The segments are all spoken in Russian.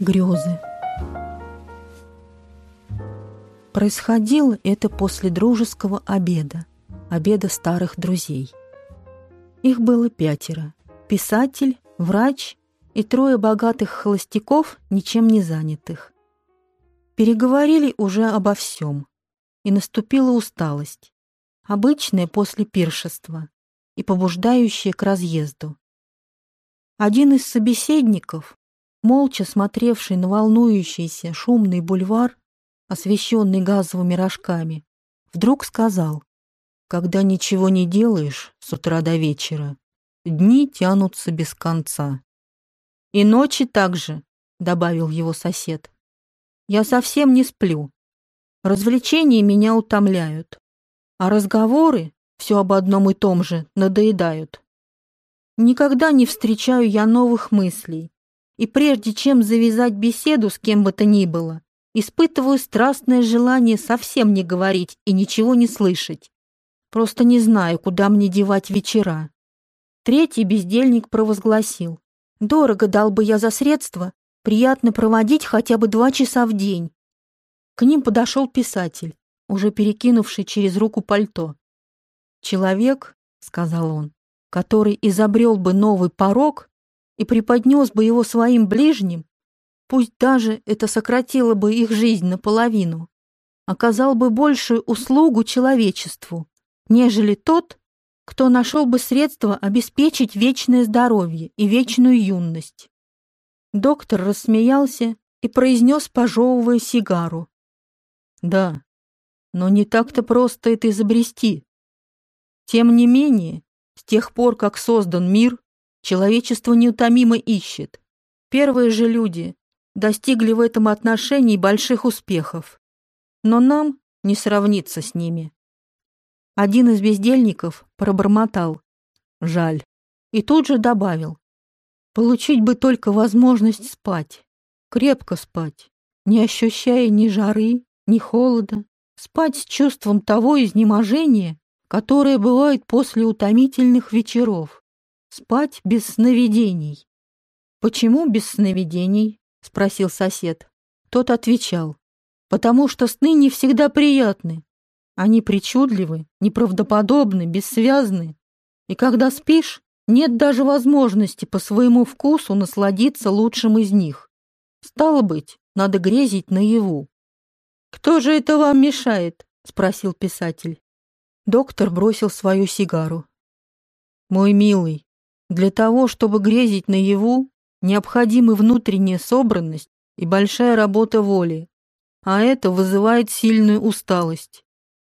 Грезы. Происходило это после дружеского обеда, обеда старых друзей. Их было пятеро. Писатель, врач и трое богатых холостяков, ничем не занятых. Переговорили уже обо всем, и наступила усталость, обычная после пиршества и побуждающая к разъезду. Один из собеседников, молча смотревший на волнующийся шумный бульвар, освещенный газовыми рожками, вдруг сказал, «Когда ничего не делаешь с утра до вечера, дни тянутся без конца». «И ночи также», — добавил его сосед. «Я совсем не сплю. Развлечения меня утомляют, а разговоры все об одном и том же надоедают. Никогда не встречаю я новых мыслей, и прежде чем завязать беседу с кем бы то ни было, испытываю страстное желание совсем не говорить и ничего не слышать. Просто не знаю, куда мне девать вечера. Третий бездельник провозгласил. Дорого дал бы я за средства, приятно проводить хотя бы два часа в день. К ним подошел писатель, уже перекинувший через руку пальто. «Человек», — сказал он, — «который изобрел бы новый порог, и преподнес бы его своим ближним, пусть даже это сократило бы их жизнь наполовину, оказал бы большую услугу человечеству, нежели тот, кто нашел бы средства обеспечить вечное здоровье и вечную юность. Доктор рассмеялся и произнес, пожевывая сигару. «Да, но не так-то просто это изобрести. Тем не менее, с тех пор, как создан мир, Человечество неутомимо ищет. Первые же люди достигли в этом отношении больших успехов. Но нам не сравниться с ними. Один из бездельников пробормотал. Жаль. И тут же добавил. Получить бы только возможность спать. Крепко спать. Не ощущая ни жары, ни холода. Спать с чувством того изнеможения, которое бывает после утомительных вечеров. Спать без сновидений. Почему без сновидений? спросил сосед. Тот отвечал: потому что сны не всегда приятны. Они причудливы, неправдоподобны, бессвязны. И когда спишь, нет даже возможности по своему вкусу насладиться лучшим из них. Стало быть, надо грезить наяву. «Кто же это вам мешает?» — спросил писатель. Доктор бросил свою сигару. «Мой милый, для того, чтобы грезить наяву, необходимы внутренняя собранность и большая работа воли, а это вызывает сильную усталость.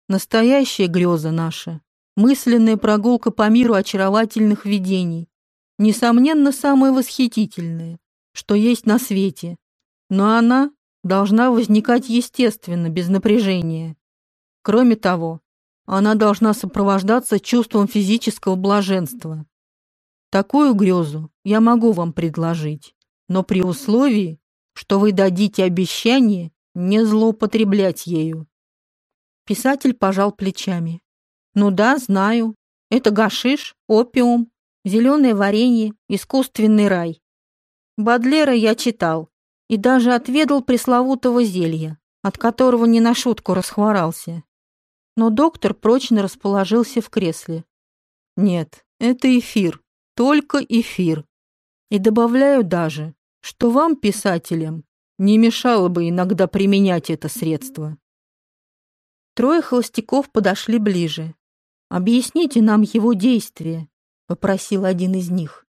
Настоящая греза наша, мысленная прогулка по миру очаровательных видений, несомненно, самая восхитительная, что есть на свете, но она должна возникать естественно, без напряжения. Кроме того, она должна сопровождаться чувством физического блаженства. Такую грезу я могу вам предложить, но при условии, что вы дадите обещание не злоупотреблять ею. Писатель пожал плечами. Ну да, знаю. Это гашиш, опиум, зеленое варенье, искусственный рай. Бадлера я читал и даже отведал пресловутого зелья, от которого не на шутку расхворался. Но доктор прочно расположился в кресле. Нет, это эфир, только эфир. И добавляю даже, что вам, писателям, не мешало бы иногда применять это средство. Трое холостяков подошли ближе. «Объясните нам его действие», — попросил один из них.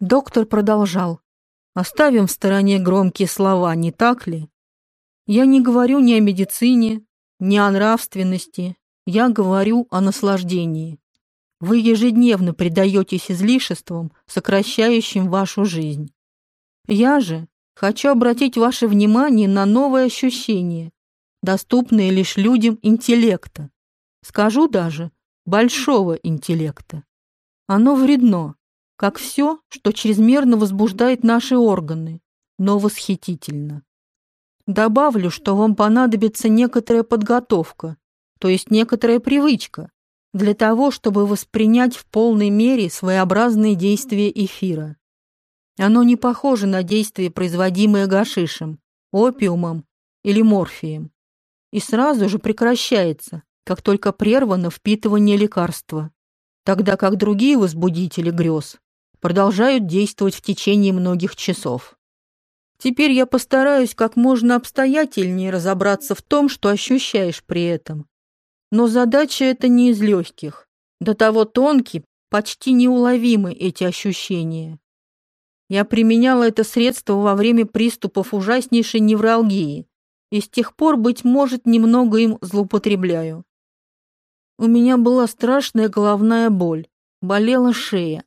Доктор продолжал. «Оставим в стороне громкие слова, не так ли? Я не говорю ни о медицине, ни о нравственности, я говорю о наслаждении. Вы ежедневно предаетесь излишествам, сокращающим вашу жизнь. Я же хочу обратить ваше внимание на новое ощущение, доступное лишь людям интеллекта. Скажу даже, большого интеллекта. Оно вредно, как все, что чрезмерно возбуждает наши органы, но восхитительно. Добавлю, что вам понадобится некоторая подготовка, то есть некоторая привычка, для того, чтобы воспринять в полной мере своеобразные действия эфира. Оно не похоже на действие, производимое гашишем, опиумом или морфием, и сразу же прекращается, как только прервано впитывание лекарства, тогда как другие возбудители грез продолжают действовать в течение многих часов. Теперь я постараюсь как можно обстоятельнее разобраться в том, что ощущаешь при этом. Но задача эта не из легких. До того тонкие, почти неуловимы эти ощущения. Я применяла это средство во время приступов ужаснейшей невралгии и с тех пор, быть может, немного им злоупотребляю. У меня была страшная головная боль, болела шея,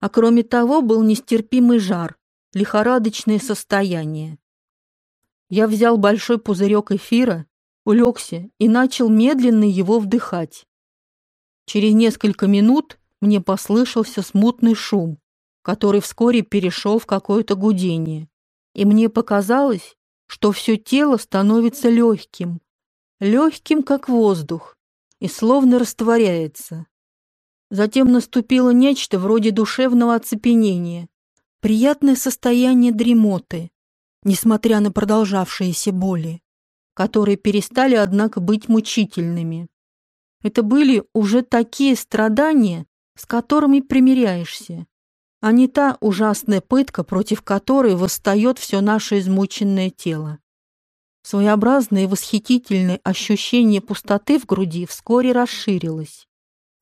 а кроме того был нестерпимый жар, лихорадочное состояние. Я взял большой пузырек эфира, улегся и начал медленно его вдыхать. Через несколько минут мне послышался смутный шум, который вскоре перешел в какое-то гудение, и мне показалось, что все тело становится легким, легким, как воздух, и словно растворяется. Затем наступило нечто вроде душевного оцепенения, приятное состояние дремоты, несмотря на продолжавшиеся боли, которые перестали, однако, быть мучительными. Это были уже такие страдания, с которыми примиряешься, а не та ужасная пытка, против которой восстает все наше измученное тело. Своеобразное и восхитительное ощущение пустоты в груди вскоре расширилось.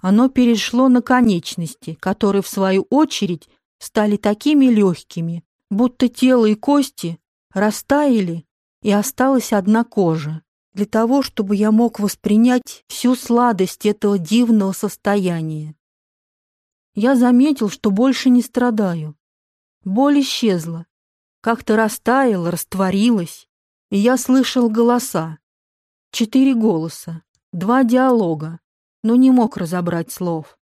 Оно перешло на конечности, которые, в свою очередь, стали такими легкими, будто тело и кости растаяли, и осталась одна кожа для того, чтобы я мог воспринять всю сладость этого дивного состояния. Я заметил, что больше не страдаю. Боль исчезла, как-то растаяла, растворилась, и я слышал голоса. Четыре голоса, два диалога, но не мог разобрать слов.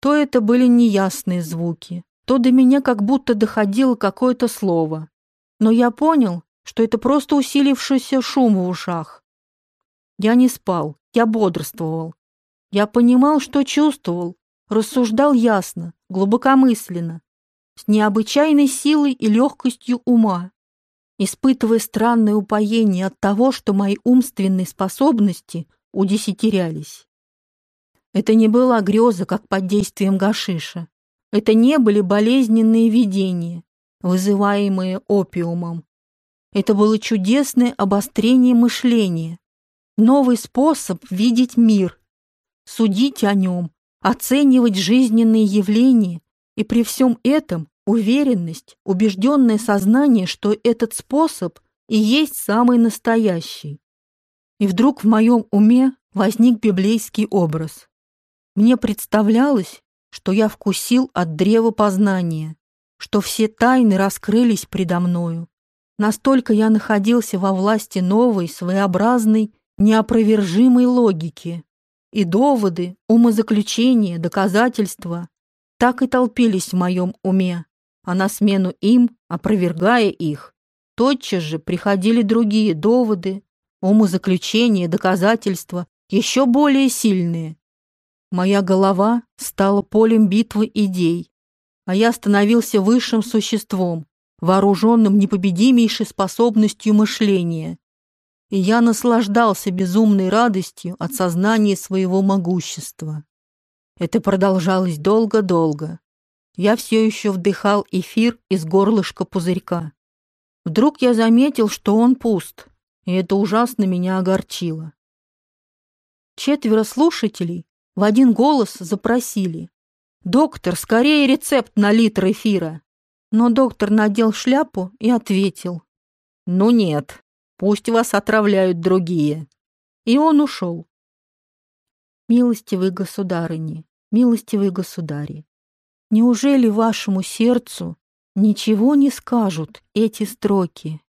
То это были неясные звуки, то до меня как будто доходило какое-то слово. Но я понял, что это просто усилившийся шум в ушах. Я не спал, я бодрствовал. Я понимал, что чувствовал, рассуждал ясно, глубокомысленно, с необычайной силой и легкостью ума, испытывая странное упоение от того, что мои умственные способности удесятерялись. Это не была греза, как под действием гашиша. Это не были болезненные видения, вызываемые опиумом. Это было чудесное обострение мышления, новый способ видеть мир, судить о нем, оценивать жизненные явления и при всем этом уверенность, убежденное сознание, что этот способ и есть самый настоящий. И вдруг в моем уме возник библейский образ. Мне представлялось, что я вкусил от древа познания, что все тайны раскрылись предо мною. Настолько я находился во власти новой, своеобразной, неопровержимой логики. И доводы, умозаключения, доказательства так и толпились в моем уме, а на смену им, опровергая их, тотчас же приходили другие доводы, умозаключения, доказательства, еще более сильные, Моя голова стала полем битвы идей, а я становился высшим существом, вооруженным непобедимейшей способностью мышления. И я наслаждался безумной радостью от сознания своего могущества. Это продолжалось долго-долго. Я все еще вдыхал эфир из горлышка пузырька. Вдруг я заметил, что он пуст, и это ужасно меня огорчило. Четверо слушателей в один голос запросили. «Доктор, скорее рецепт на литр эфира!» Но доктор надел шляпу и ответил. «Ну нет, пусть вас отравляют другие». И он ушел. Милостивые государыни, милостивые государи, неужели вашему сердцу ничего не скажут эти строки?